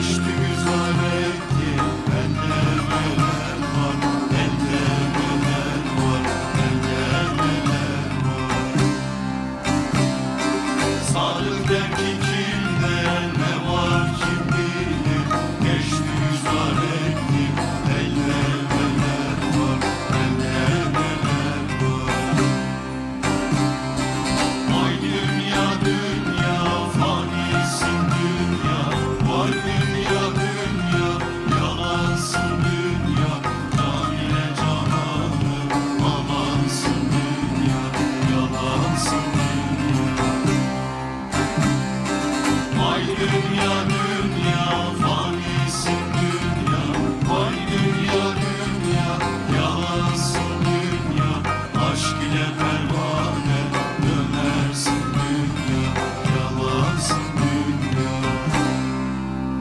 geçti güzel etti Elde var, elde neler var, elde neler var. Sadık der ki